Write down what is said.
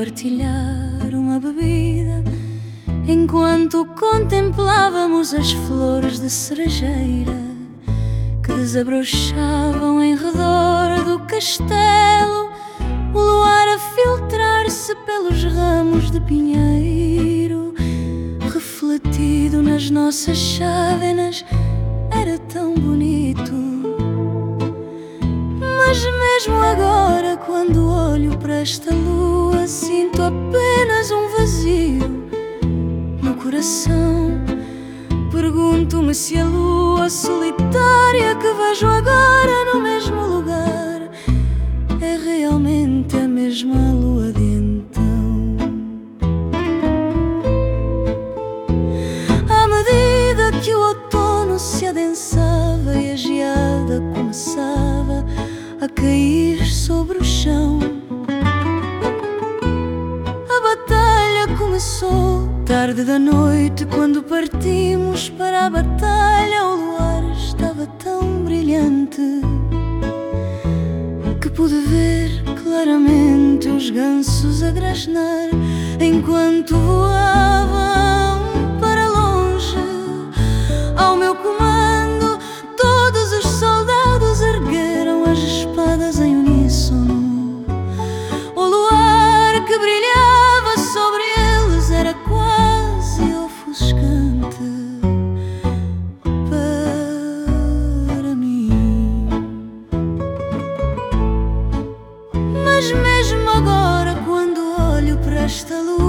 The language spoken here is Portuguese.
partilhar uma bebida enquanto contemplávamos as flores de cerejeira que desabrochavam em redor do castelo, o luar a filtrar-se pelos ramos de pinheiro, refletido nas nossas chávenas, era tão bonito. Mas mesmo agora, olho para esta lua, sinto apenas um vazio no coração. Pergunto-me se a lua solitária que vejo agora no mesmo lugar é realmente a mesma lua tarde da noite quando partimos para a batalha. O luar estava tão brilhante que pude ver claramente os gansos a grasnar enquanto voavam Mas mesmo agora, quando olho para esta sinto